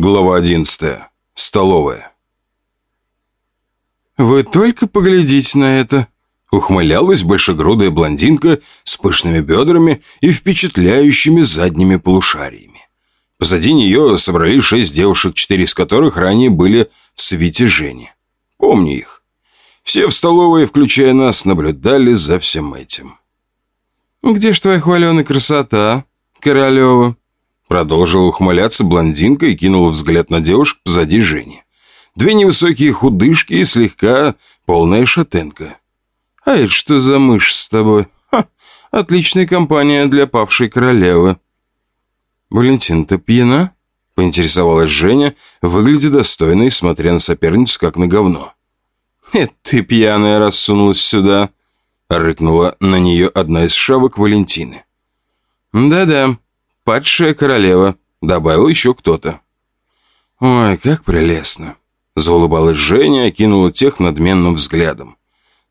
Глава 11. Столовая. «Вы только поглядите на это!» Ухмылялась большегрудая блондинка с пышными бедрами и впечатляющими задними полушариями. Позади нее собрались шесть девушек, четыре из которых ранее были в свите Жени. Помню их. Все в столовой, включая нас, наблюдали за всем этим. «Где ж твоя хваленая красота, Королева?» Продолжила ухмыляться блондинка и кинула взгляд на девушек позади Жени. Две невысокие худышки и слегка полная шатенка. «А это что за мышь с тобой? Ха, отличная компания для павшей королевы». «Валентин, ты пьяна?» — поинтересовалась Женя, выглядя достойно и смотря на соперницу, как на говно. «Это ты пьяная рассунулась сюда», — рыкнула на нее одна из шавок Валентины. «Да-да, падшая королева», — добавил еще кто-то. «Ой, как прелестно!» — заулыбалась Женя окинула тех надменным взглядом.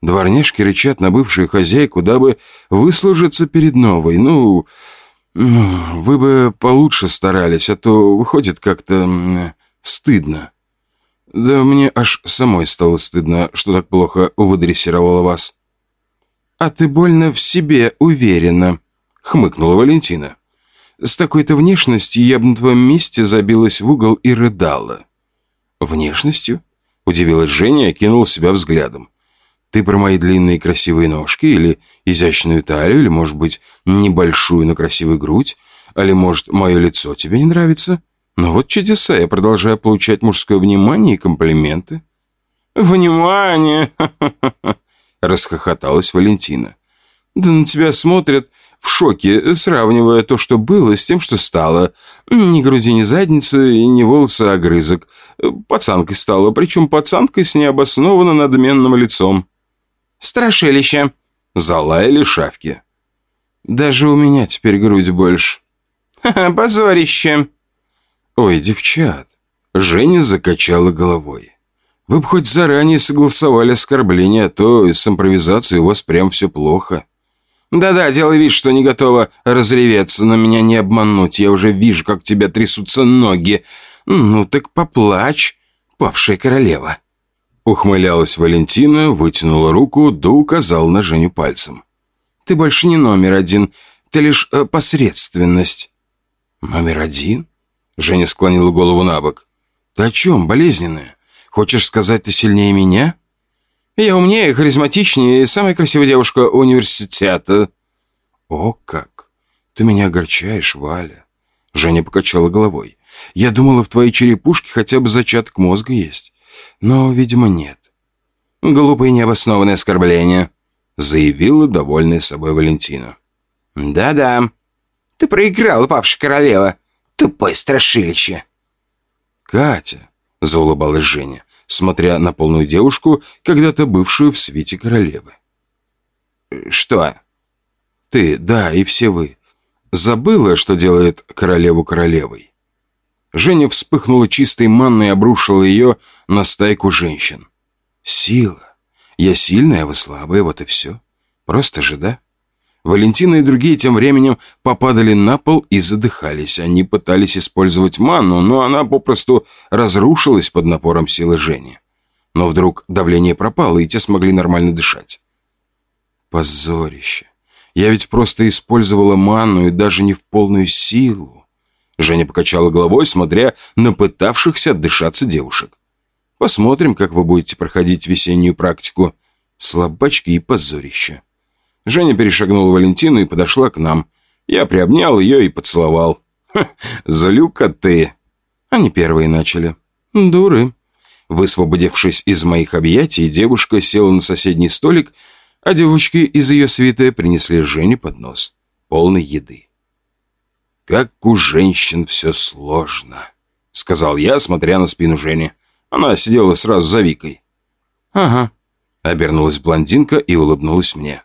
Дворняжки рычат на бывшую хозяйку, дабы выслужиться перед новой. Ну, вы бы получше старались, а то выходит как-то стыдно. Да мне аж самой стало стыдно, что так плохо выдрессировала вас. «А ты больно в себе уверена», — хмыкнула Валентина. С такой-то внешностью я бы на твоем месте забилась в угол и рыдала». «Внешностью?» – удивилась Женя и окинула себя взглядом. «Ты про мои длинные красивые ножки или изящную талию, или, может быть, небольшую, но красивую грудь? Или, может, мое лицо тебе не нравится? Ну вот чудеса, я продолжаю получать мужское внимание и комплименты». «Внимание!» – расхохоталась Валентина. «Да на тебя смотрят в шоке, сравнивая то, что было, с тем, что стало. Ни груди, ни задницы, ни волосы, а огрызок. Пацанкой стала, причем пацанкой с необоснованно надменным лицом. «Страшилище!» — залаяли шавки. «Даже у меня теперь грудь больше». «Ха-ха, позорище!» «Ой, девчат!» — Женя закачала головой. «Вы бы хоть заранее согласовали оскорбление, а то с импровизацией у вас прям все плохо». Да-да, делай вид, что не готова разреветься, но меня не обмануть. Я уже вижу, как тебя трясутся ноги. Ну так поплачь, павшая королева. Ухмылялась Валентина, вытянула руку, да указал на Женю пальцем. Ты больше не номер один, ты лишь э, посредственность. Номер один? Женя склонила голову на бок. Ты о чем, болезненная? Хочешь сказать, ты сильнее меня? Я умнее, харизматичнее и самая красивая девушка университета». «О как! Ты меня огорчаешь, Валя!» Женя покачала головой. «Я думала, в твоей черепушке хотя бы зачаток мозга есть. Но, видимо, нет». «Глупое необоснованное оскорбление», заявила довольная собой Валентина. «Да-да. Ты проиграла, павшая королева. Тупое страшилище». «Катя», — заулыбалась Женя, смотря на полную девушку, когда-то бывшую в свете королевы. «Что?» «Ты, да, и все вы. Забыла, что делает королеву королевой?» Женя вспыхнула чистой манной и обрушила ее на стайку женщин. «Сила. Я сильная, вы слабая, вот и все. Просто же, да?» Валентина и другие тем временем попадали на пол и задыхались. Они пытались использовать манну, но она попросту разрушилась под напором силы Жени. Но вдруг давление пропало, и те смогли нормально дышать. Позорище. Я ведь просто использовала манну и даже не в полную силу. Женя покачала головой, смотря на пытавшихся отдышаться девушек. Посмотрим, как вы будете проходить весеннюю практику. Слабачки и позорище. Женя перешагнула Валентину и подошла к нам. Я приобнял ее и поцеловал. «Ха, Злюка ты!» Они первые начали. «Дуры!» Высвободившись из моих объятий, девушка села на соседний столик, а девочки из ее свиты принесли Жене поднос, полный еды. «Как у женщин все сложно», — сказал я, смотря на спину Жени. Она сидела сразу за Викой. «Ага», — обернулась блондинка и улыбнулась мне.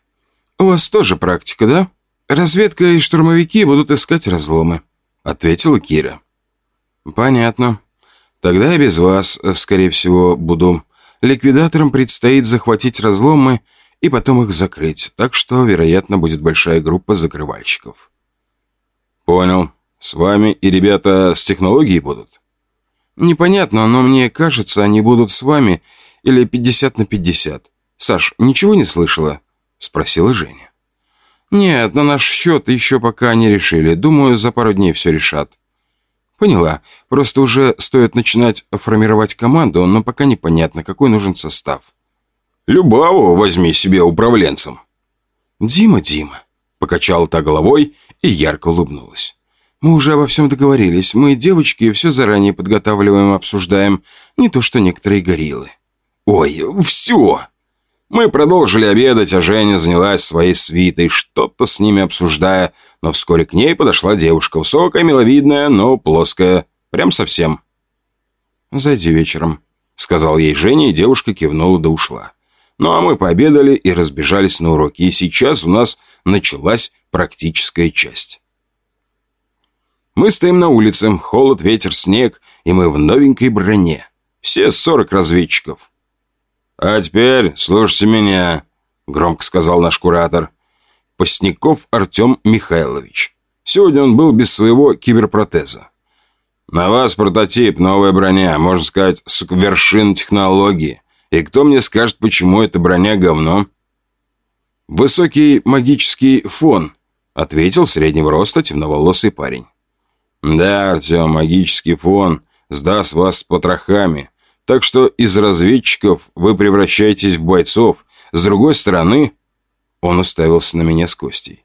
«У вас тоже практика, да? Разведка и штурмовики будут искать разломы», — ответила Кира. «Понятно. Тогда я без вас, скорее всего, буду. Ликвидаторам предстоит захватить разломы и потом их закрыть, так что, вероятно, будет большая группа закрывальщиков». «Понял. С вами и ребята с технологией будут?» Непонятно, но мне кажется, они будут с вами или 50 на 50. Саш, ничего не слышала?» — спросила Женя. «Нет, на наш счет еще пока не решили. Думаю, за пару дней все решат». «Поняла. Просто уже стоит начинать формировать команду, но пока непонятно, какой нужен состав». «Любаву возьми себе управленцем». «Дима, Дима», — покачала та головой и ярко улыбнулась. «Мы уже обо всем договорились. Мы, девочки, все заранее подготавливаем, обсуждаем. Не то что некоторые гориллы». «Ой, все!» Мы продолжили обедать, а Женя занялась своей свитой, что-то с ними обсуждая, но вскоре к ней подошла девушка, высокая, миловидная, но плоская, прям совсем. «Зайди вечером», — сказал ей Женя, и девушка кивнула да ушла. Ну а мы пообедали и разбежались на уроки, и сейчас у нас началась практическая часть. Мы стоим на улице, холод, ветер, снег, и мы в новенькой броне. Все сорок разведчиков. «А теперь слушайте меня», — громко сказал наш куратор. Постников Артем Михайлович. Сегодня он был без своего киберпротеза. «На вас прототип, новая броня, можно сказать, с вершин технологии. И кто мне скажет, почему эта броня говно?» «Высокий магический фон», — ответил среднего роста темноволосый парень. «Да, Артем, магический фон сдаст вас с потрохами. Так что из разведчиков вы превращаетесь в бойцов. С другой стороны...» Он уставился на меня с Костей.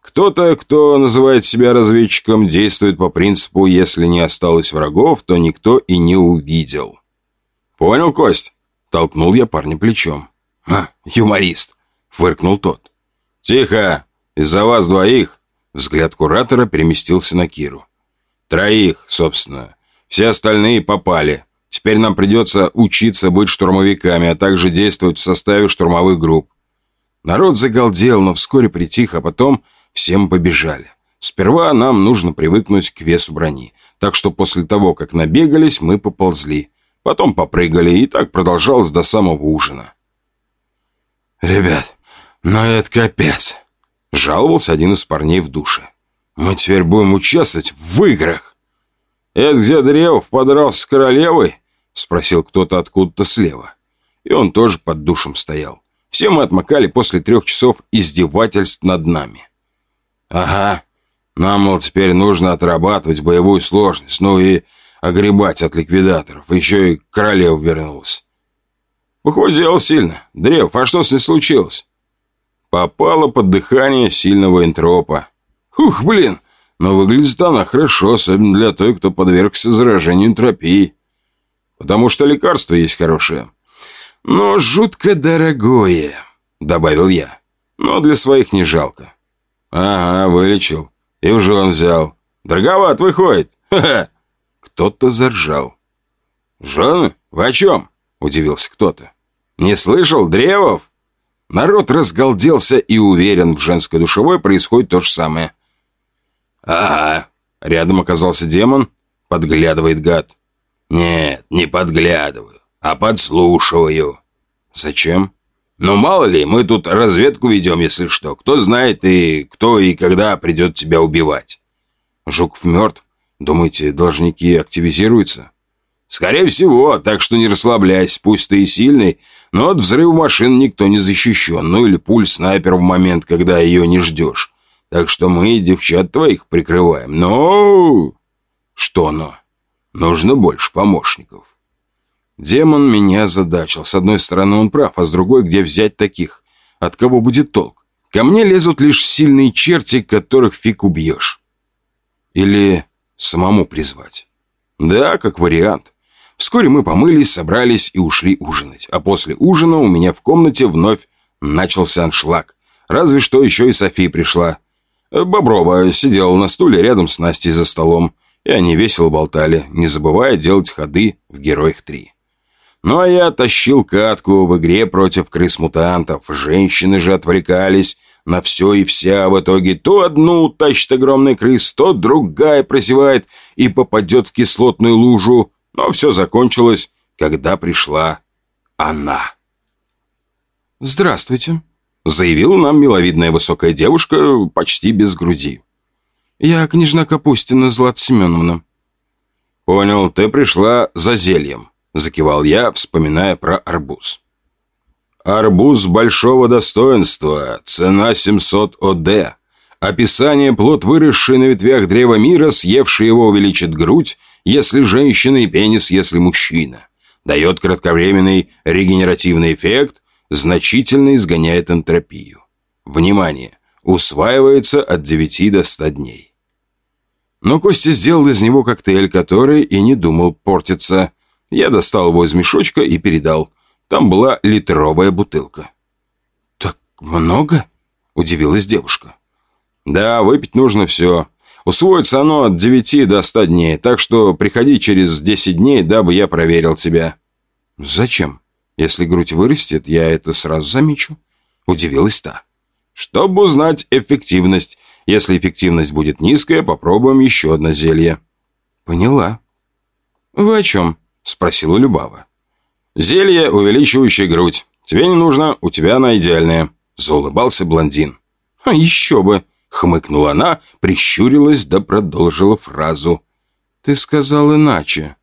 «Кто-то, кто называет себя разведчиком, действует по принципу «если не осталось врагов, то никто и не увидел». «Понял, Кость?» Толкнул я парня плечом. «Ха, юморист!» Фыркнул тот. «Тихо! Из-за вас двоих!» Взгляд куратора переместился на Киру. «Троих, собственно. Все остальные попали. Теперь нам придется учиться быть штурмовиками, а также действовать в составе штурмовых групп. Народ загалдел, но вскоре притих, а потом все мы побежали. Сперва нам нужно привыкнуть к весу брони, так что после того, как набегались, мы поползли. Потом попрыгали, и так продолжалось до самого ужина. «Ребят, ну это капец!» — жаловался один из парней в душе. «Мы теперь будем участвовать в играх!» «Это где Древов подрался с королевой?» — спросил кто-то откуда-то слева. И он тоже под душем стоял. Все мы отмокали после трех часов издевательств над нами. «Ага, нам, мол, теперь нужно отрабатывать боевую сложность, ну и огребать от ликвидаторов. Еще и королева вернулась». «Похудел сильно. Древ, а что с ней случилось?» Попала под дыхание сильного энтропа. «Ух, блин, но выглядит она хорошо, особенно для той, кто подвергся заражению энтропии» потому что лекарство есть хорошее. Но жутко дорогое, добавил я. Но для своих не жалко. Ага, вылечил. И в жен взял. Дороговат выходит. Ха-ха. Кто-то заржал. «Жены? Вы о чем?» – удивился кто-то. «Не слышал, Древов?» Народ разгалделся и уверен, в женской душевой происходит то же самое. «Ага», – рядом оказался демон, подглядывает гад. «Нет, не подглядываю, а подслушиваю». «Зачем?» «Ну, мало ли, мы тут разведку ведем, если что. Кто знает и кто и когда придет тебя убивать». «Жуков мертв? Думаете, должники активизируются?» «Скорее всего, так что не расслабляйся, пусть ты и сильный, но от взрыва машин никто не защищен, ну или пуль снайпер в момент, когда ее не ждешь. Так что мы девчат твоих прикрываем. Но...» «Что но?» Нужно больше помощников. Демон меня задачил. С одной стороны, он прав, а с другой, где взять таких? От кого будет толк? Ко мне лезут лишь сильные черти, которых фиг убьешь. Или самому призвать. Да, как вариант. Вскоре мы помылись, собрались и ушли ужинать. А после ужина у меня в комнате вновь начался аншлаг. Разве что еще и София пришла. Боброва сидела на стуле рядом с Настей за столом и они весело болтали, не забывая делать ходы в «Героях 3». Ну а я тащил катку в игре против крыс-мутантов. Женщины же отвлекались на все и вся. В итоге то одну тащит огромный крыс, то другая прозевает и попадет в кислотную лужу. Но все закончилось, когда пришла она. «Здравствуйте», — заявила нам миловидная высокая девушка почти без груди. «Я княжна Капустина Злата Семеновна». «Понял, ты пришла за зельем», — закивал я, вспоминая про арбуз. «Арбуз большого достоинства, цена 700 ОД. Описание плод, выросший на ветвях древа мира, съевший его увеличит грудь, если женщина и пенис, если мужчина. Дает кратковременный регенеративный эффект, значительно изгоняет энтропию. Внимание! Усваивается от 9 до 100 дней. Но Костя сделал из него коктейль, который и не думал портиться. Я достал его из мешочка и передал. Там была литровая бутылка. «Так много?» – удивилась девушка. «Да, выпить нужно все. Усвоится оно от 9 до 100 дней, так что приходи через 10 дней, дабы я проверил тебя». «Зачем? Если грудь вырастет, я это сразу замечу», – удивилась та. «Чтобы узнать эффективность. Если эффективность будет низкая, попробуем еще одно зелье». «Поняла». «Вы о чем?» – спросила Любава. «Зелье, увеличивающее грудь. Тебе не нужно, у тебя она идеальная», – заулыбался блондин. «А еще бы!» – хмыкнула она, прищурилась да продолжила фразу. «Ты сказал иначе».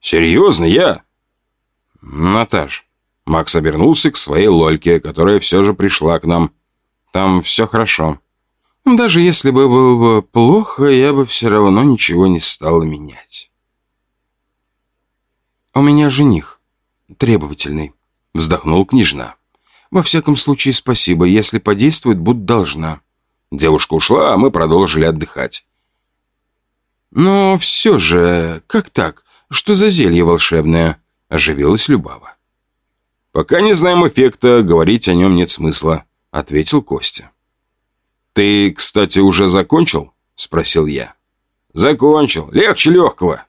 «Серьезно, я?» «Наташ». Макс обернулся к своей лольке, которая все же пришла к нам. «Там все хорошо». Даже если бы было бы плохо, я бы все равно ничего не стала менять. «У меня жених. Требовательный», — вздохнул княжна. «Во всяком случае, спасибо. Если подействует, буду должна». Девушка ушла, а мы продолжили отдыхать. «Но все же, как так? Что за зелье волшебное?» — оживилась Любава. «Пока не знаем эффекта, говорить о нем нет смысла», — ответил Костя. «Ты, кстати, уже закончил?» – спросил я. «Закончил. Легче легкого».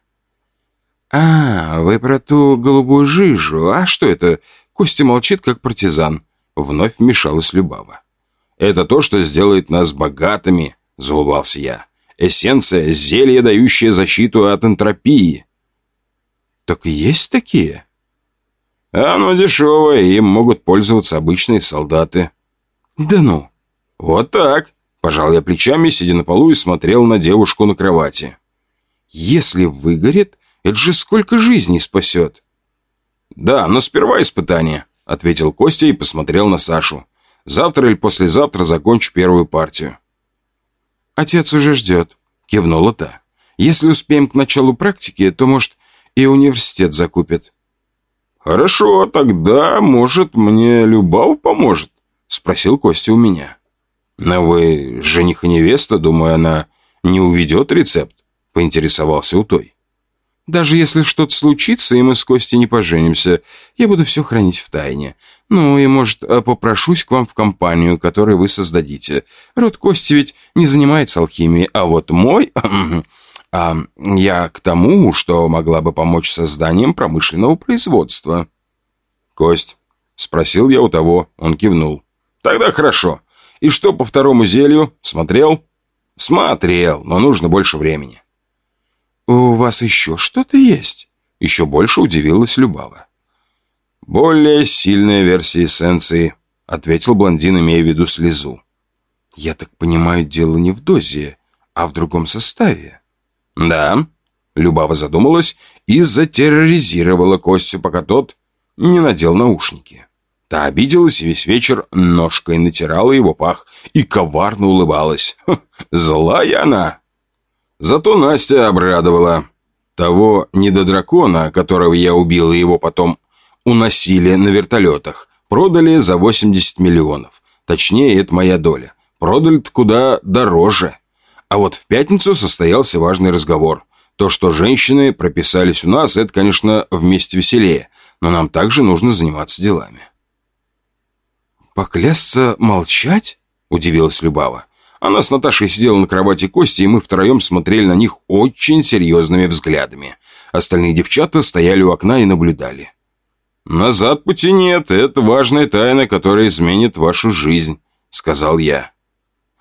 «А, вы про ту голубую жижу. А что это? Костя молчит, как партизан». Вновь вмешалась Любава. «Это то, что сделает нас богатыми», – заулыбался я. «Эссенция – зелье, дающее защиту от энтропии». «Так есть такие?» «Оно дешевое, им могут пользоваться обычные солдаты». «Да ну!» «Вот так. Пожал я плечами, сидя на полу и смотрел на девушку на кровати. «Если выгорит, это же сколько жизней спасет!» «Да, но сперва испытание», — ответил Костя и посмотрел на Сашу. «Завтра или послезавтра закончу первую партию». «Отец уже ждет», — кивнула та. «Если успеем к началу практики, то, может, и университет закупит». «Хорошо, тогда, может, мне Любав поможет?» — спросил Костя у меня. «Но вы жених и невеста, думаю, она не уведет рецепт?» — поинтересовался у той. «Даже если что-то случится, и мы с Костей не поженимся, я буду все хранить в тайне. Ну и, может, э, попрошусь к вам в компанию, которую вы создадите. Род Кости ведь не занимается алхимией, а вот мой... а я к тому, что могла бы помочь созданием промышленного производства». «Кость?» — спросил я у того, он кивнул. «Тогда хорошо. И что по второму зелью? Смотрел? Смотрел, но нужно больше времени. У вас еще что-то есть? Еще больше удивилась Любава. Более сильная версия эссенции, ответил блондин, имея в виду слезу. Я так понимаю, дело не в дозе, а в другом составе. Да. Любава задумалась и затерроризировала Костю, пока тот не надел наушники. Та обиделась и весь вечер ножкой натирала его пах и коварно улыбалась. Ха, злая она. Зато Настя обрадовала. Того недодракона, которого я убил, и его потом уносили на вертолетах, продали за 80 миллионов. Точнее, это моя доля. продали куда дороже. А вот в пятницу состоялся важный разговор. То, что женщины прописались у нас, это, конечно, вместе веселее, но нам также нужно заниматься делами. «Поклясться молчать?» – удивилась Любава. Она с Наташей сидела на кровати Кости, и мы втроем смотрели на них очень серьезными взглядами. Остальные девчата стояли у окна и наблюдали. «Назад пути нет, это важная тайна, которая изменит вашу жизнь», — сказал я.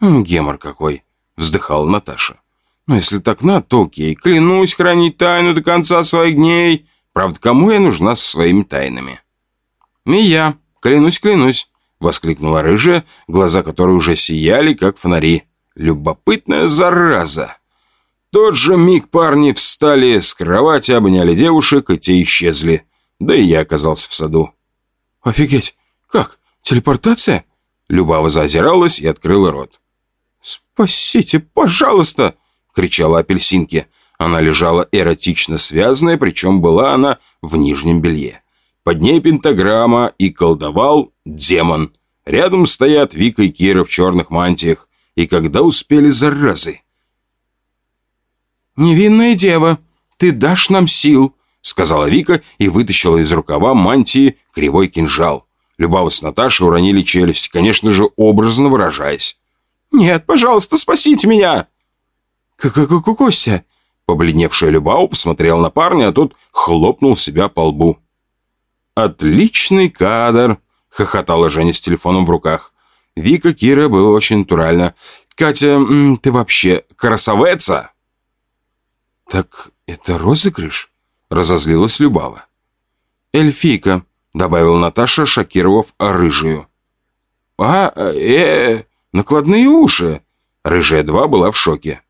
«Гемор какой», — вздыхала Наташа. «Но если так надо, то окей. Клянусь хранить тайну до конца своих дней. Правда, кому я нужна со своими тайнами?» «И я. Клянусь, клянусь. — воскликнула рыжая, глаза которой уже сияли, как фонари. «Любопытная зараза!» тот же миг парни встали с кровати, обняли девушек, и те исчезли. Да и я оказался в саду. «Офигеть! Как? Телепортация?» Любава заозиралась и открыла рот. «Спасите, пожалуйста!» — кричала апельсинки. Она лежала эротично связанная, причем была она в нижнем белье. Под ней пентаграмма и колдовал демон. Рядом стоят Вика и Кира в черных мантиях. И когда успели заразы? «Невинная дева, ты дашь нам сил», — сказала Вика и вытащила из рукава мантии кривой кинжал. Любава с Наташей уронили челюсть, конечно же, образно выражаясь. «Нет, пожалуйста, спасите меня!» «К-к-к, Костя!» Побледневшая Любава посмотрела на парня, а тот хлопнул себя по лбу. «Отличный кадр!» — хохотала Женя с телефоном в руках. Вика Кира было очень натурально. «Катя, ты вообще красавица?» «Так это розыгрыш?» — разозлилась Любава. «Эльфийка», — добавила Наташа, шокировав рыжую. «А, э, накладные уши!» Рыжая два была в шоке.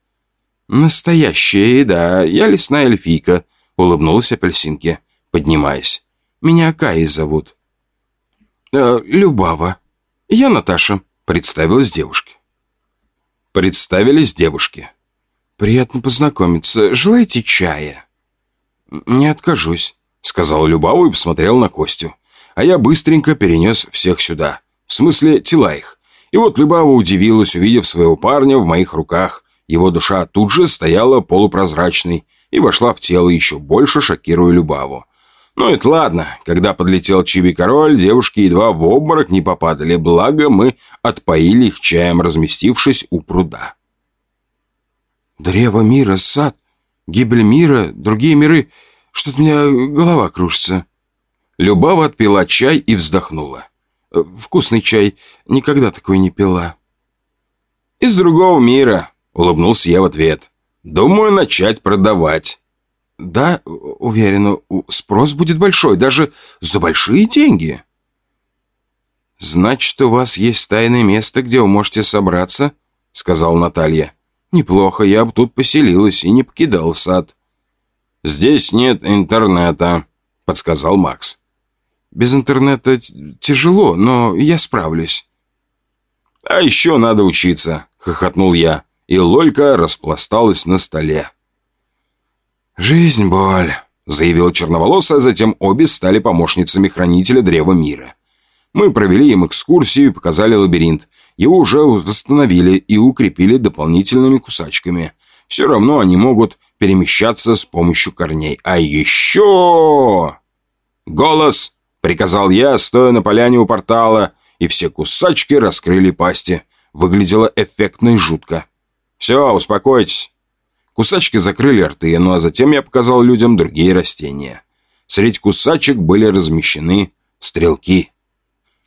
«Настоящая еда, я лесная эльфийка», — улыбнулась апельсинке, поднимаясь. «Меня Каи зовут». «Э, «Любава». «Я Наташа», — представилась девушке. Представились девушки. «Приятно познакомиться. Желаете чая?» «Не откажусь», — сказал Любава и посмотрел на Костю. А я быстренько перенес всех сюда. В смысле, тела их. И вот Любава удивилась, увидев своего парня в моих руках. Его душа тут же стояла полупрозрачной и вошла в тело, еще больше шокируя Любаву. Ну это ладно, когда подлетел Чиби-король, девушки едва в обморок не попадали, благо мы отпоили их чаем, разместившись у пруда. Древо мира, сад, гибель мира, другие миры. Что-то у меня голова кружится. Любава отпила чай и вздохнула. Вкусный чай. Никогда такой не пила. Из другого мира, улыбнулся я в ответ. Думаю, начать продавать. Да, уверена, спрос будет большой, даже за большие деньги. Значит, у вас есть тайное место, где вы можете собраться? Сказал Наталья. Неплохо, я бы тут поселилась и не покидал сад. Здесь нет интернета, подсказал Макс. Без интернета тяжело, но я справлюсь. А еще надо учиться, хохотнул я, и Лолька распласталась на столе. «Жизнь — боль», — заявила черноволосая, затем обе стали помощницами хранителя Древа Мира. Мы провели им экскурсию и показали лабиринт, его уже восстановили и укрепили дополнительными кусачками. Все равно они могут перемещаться с помощью корней. А еще... «Голос!» — приказал я, стоя на поляне у портала, и все кусачки раскрыли пасти. Выглядело эффектно и жутко. «Все, успокойтесь». Кусачки закрыли рты, ну а затем я показал людям другие растения. Среди кусачек были размещены стрелки.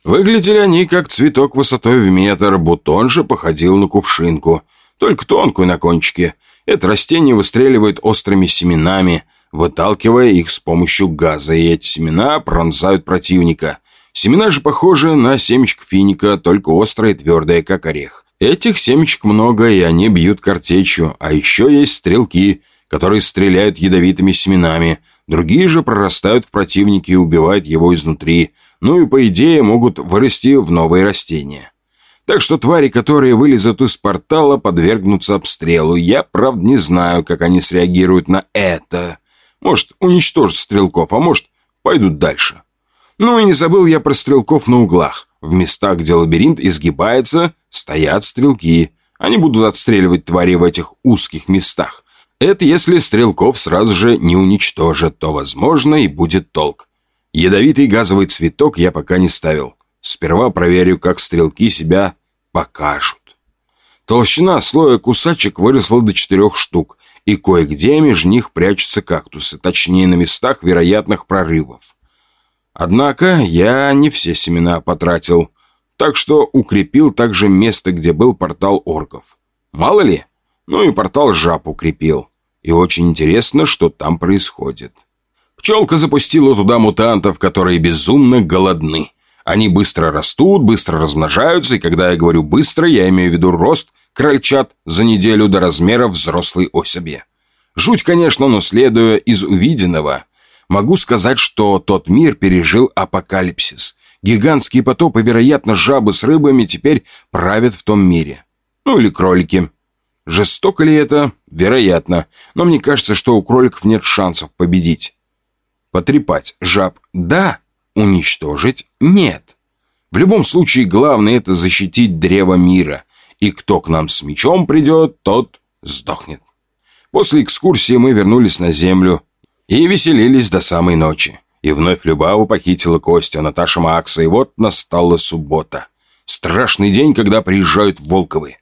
Выглядели они как цветок высотой в метр, бутон же походил на кувшинку, только тонкую на кончике. Это растение выстреливает острыми семенами, выталкивая их с помощью газа, и эти семена пронзают противника. Семена же похожи на семечко финика, только острое и твердое, как орех. Этих семечек много, и они бьют картечью, а еще есть стрелки, которые стреляют ядовитыми семенами. Другие же прорастают в противнике и убивают его изнутри – ну и, по идее, могут вырасти в новые растения. Так что твари, которые вылезут из портала, подвергнутся обстрелу. Я, правда, не знаю, как они среагируют на это. Может, уничтожат стрелков, а может, пойдут дальше. Ну и не забыл я про стрелков на углах. В местах, где лабиринт изгибается, стоят стрелки. Они будут отстреливать твари в этих узких местах. Это если стрелков сразу же не уничтожат, то, возможно, и будет толк. Ядовитый газовый цветок я пока не ставил. Сперва проверю, как стрелки себя покажут. Толщина слоя кусачек выросла до четырех штук, и кое-где между них прячутся кактусы, точнее на местах вероятных прорывов. Однако я не все семена потратил, так что укрепил также место, где был портал орков. Мало ли, ну и портал жаб укрепил. И очень интересно, что там происходит. Пчелка запустила туда мутантов, которые безумно голодны. Они быстро растут, быстро размножаются, и когда я говорю «быстро», я имею в виду рост крольчат за неделю до размера взрослой особи. Жуть, конечно, но следуя из увиденного, могу сказать, что тот мир пережил апокалипсис. Гигантские потопы, вероятно, жабы с рыбами теперь правят в том мире. Ну или кролики. Жестоко ли это? Вероятно. Но мне кажется, что у кроликов нет шансов победить. Потрепать жаб – да, уничтожить – нет. В любом случае, главное – это защитить древо мира. И кто к нам с мечом придет, тот сдохнет. После экскурсии мы вернулись на землю и веселились до самой ночи. И вновь Любаву похитила Костя, Наташа Макса, и вот настала суббота. Страшный день, когда приезжают Волковы.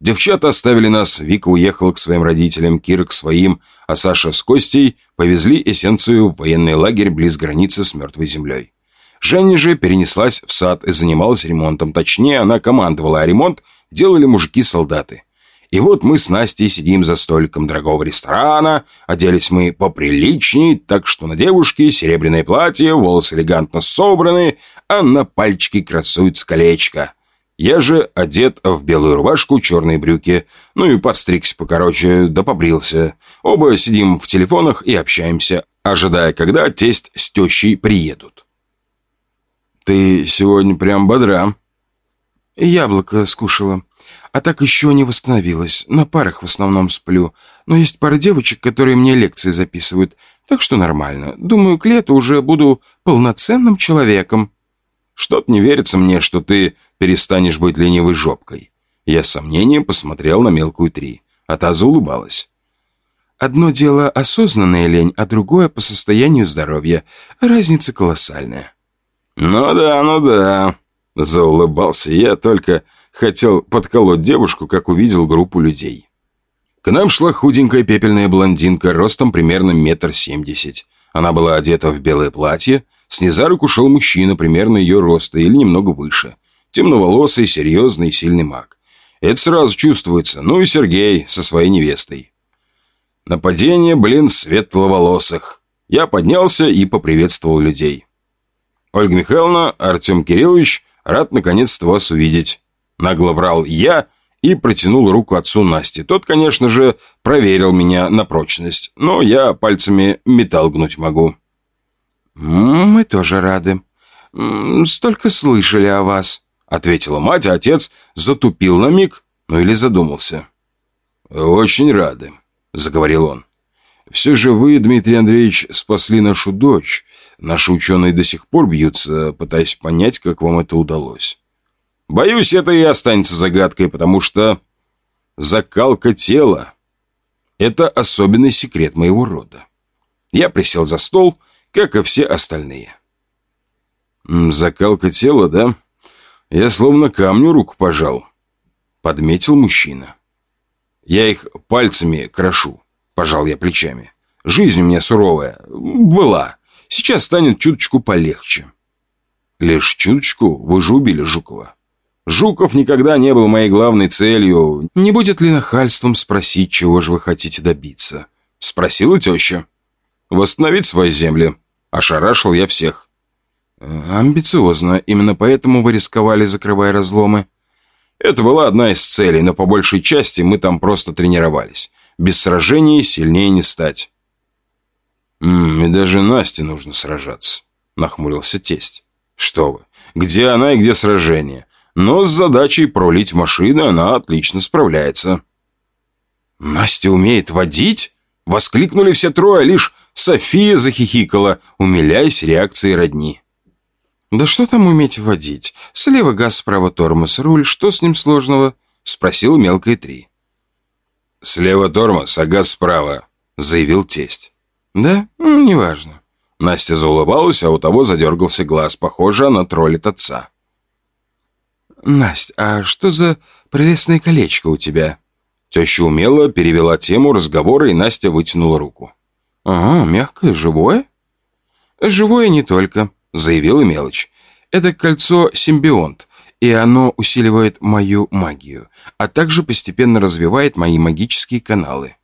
Девчата оставили нас, Вика уехала к своим родителям, Кира к своим, а Саша с Костей повезли эссенцию в военный лагерь близ границы с мертвой землей. Женя же перенеслась в сад и занималась ремонтом. Точнее, она командовала, а ремонт делали мужики-солдаты. И вот мы с Настей сидим за столиком дорогого ресторана, оделись мы поприличней, так что на девушке серебряное платье, волосы элегантно собраны, а на пальчике красуется колечко. Я же одет в белую рубашку, черные брюки, ну и подстригся покороче, да побрился. Оба сидим в телефонах и общаемся, ожидая, когда тесть с тещей приедут. «Ты сегодня прям бодра». «Яблоко скушала», а так еще не восстановилась. На парах в основном сплю. Но есть пара девочек, которые мне лекции записывают. Так что нормально. Думаю, к лету уже буду полноценным человеком. Что-то не верится мне, что ты перестанешь быть ленивой жопкой. Я с сомнением посмотрел на мелкую три. А та заулыбалась. Одно дело осознанная лень, а другое по состоянию здоровья. Разница колоссальная. Ну да, ну да. Заулыбался я только Хотел подколоть девушку, как увидел группу людей. К нам шла худенькая пепельная блондинка, ростом примерно метр семьдесят. Она была одета в белое платье, снизу руку шел мужчина примерно ее роста или немного выше. Темноволосый, серьезный сильный маг. Это сразу чувствуется. Ну и Сергей со своей невестой. Нападение, блин, светловолосых. Я поднялся и поприветствовал людей. «Ольга Михайловна, Артем Кириллович, рад наконец-то вас увидеть. Нагло врал я и протянул руку отцу Насти. Тот, конечно же, проверил меня на прочность, но я пальцами металл гнуть могу. «Мы тоже рады. Столько слышали о вас», — ответила мать, а отец затупил на миг, ну или задумался. «Очень рады», — заговорил он. «Все же вы, Дмитрий Андреевич, спасли нашу дочь. Наши ученые до сих пор бьются, пытаясь понять, как вам это удалось. Боюсь, это и останется загадкой, потому что закалка тела – это особенный секрет моего рода. Я присел за стол, как и все остальные. «Закалка тела, да? Я словно камню руку пожал», – подметил мужчина. «Я их пальцами крошу», – пожал я плечами. «Жизнь у меня суровая. Была. Сейчас станет чуточку полегче». «Лишь чуточку? Вы же убили Жукова». Жуков никогда не был моей главной целью. Не будет ли нахальством спросить, чего же вы хотите добиться? Спросила теща. Восстановить свои земли. Ошарашил я всех. Амбициозно. Именно поэтому вы рисковали, закрывая разломы. Это была одна из целей, но по большей части мы там просто тренировались. Без сражений сильнее не стать. «М -м, «И даже Насте нужно сражаться», — нахмурился тесть. «Что вы? Где она и где сражение? Но с задачей пролить машины она отлично справляется. «Настя умеет водить?» — воскликнули все трое, лишь София захихикала, умиляясь реакцией родни. «Да что там уметь водить? Слева газ, справа тормоз, руль, что с ним сложного?» — спросил мелкая три. «Слева тормоз, а газ справа», — заявил тесть. «Да? Неважно». Настя заулыбалась, а у того задергался глаз. Похоже, она троллит отца. «Насть, а что за прелестное колечко у тебя?» Теща умело перевела тему разговора, и Настя вытянула руку. «Ага, мягкое, живое?» «Живое не только», — заявила Мелочь. «Это кольцо симбионт, и оно усиливает мою магию, а также постепенно развивает мои магические каналы».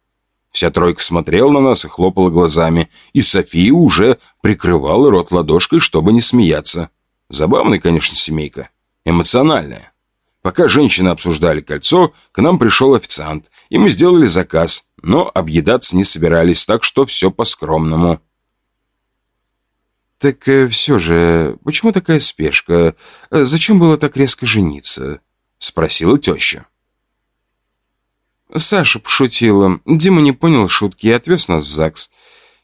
Вся тройка смотрела на нас и хлопала глазами, и София уже прикрывала рот ладошкой, чтобы не смеяться. Забавная, конечно, семейка эмоциональная. Пока женщины обсуждали кольцо, к нам пришел официант, и мы сделали заказ, но объедаться не собирались, так что все по-скромному. «Так э, все же, почему такая спешка? Э, зачем было так резко жениться?» — спросила теща. Саша пошутила. Дима не понял шутки и отвез нас в ЗАГС.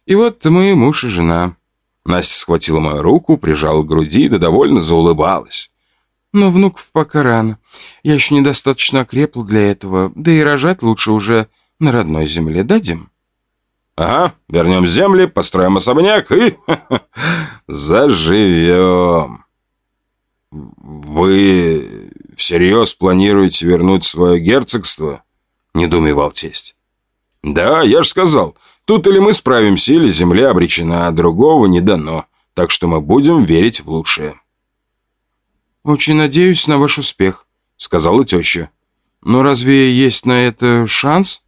И вот мы муж и жена. Настя схватила мою руку, прижала к груди да довольно заулыбалась. Но внуков пока рано. Я еще недостаточно окрепла для этого, да и рожать лучше уже на родной земле, да, Дим? Ага, вернем земли, построим особняк и заживем. Вы всерьез планируете вернуть свое герцогство? Недоумевал тесть. Да, я же сказал, тут или мы справимся, или земля обречена, а другого не дано. Так что мы будем верить в лучшее. «Очень надеюсь на ваш успех», — сказала теща. «Но разве есть на это шанс?»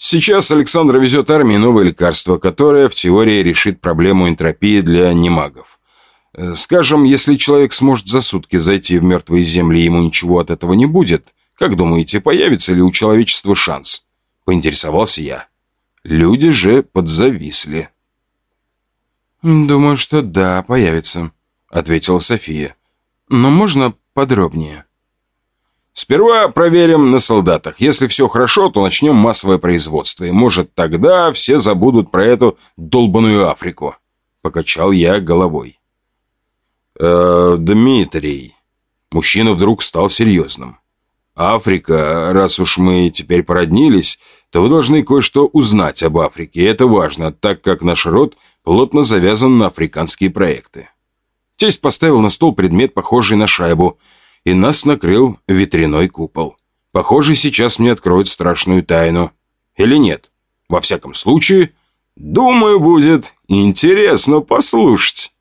Сейчас Александр везет армии новое лекарство, которое в теории решит проблему энтропии для немагов. Э, скажем, если человек сможет за сутки зайти в мертвые земли, ему ничего от этого не будет. Как думаете, появится ли у человечества шанс? Поинтересовался я. Люди же подзависли. «Думаю, что да, появится», — ответила София. «Но можно подробнее?» Сперва проверим на солдатах. Если все хорошо, то начнем массовое производство. И может тогда все забудут про эту долбаную Африку. Покачал я головой. Э, Дмитрий. Мужчина вдруг стал серьезным. Африка, раз уж мы теперь породнились, то вы должны кое-что узнать об Африке. Это важно, так как наш род плотно завязан на африканские проекты. Тесть поставил на стол предмет, похожий на шайбу – и нас накрыл ветряной купол. Похоже, сейчас мне откроют страшную тайну. Или нет? Во всяком случае, думаю, будет интересно послушать.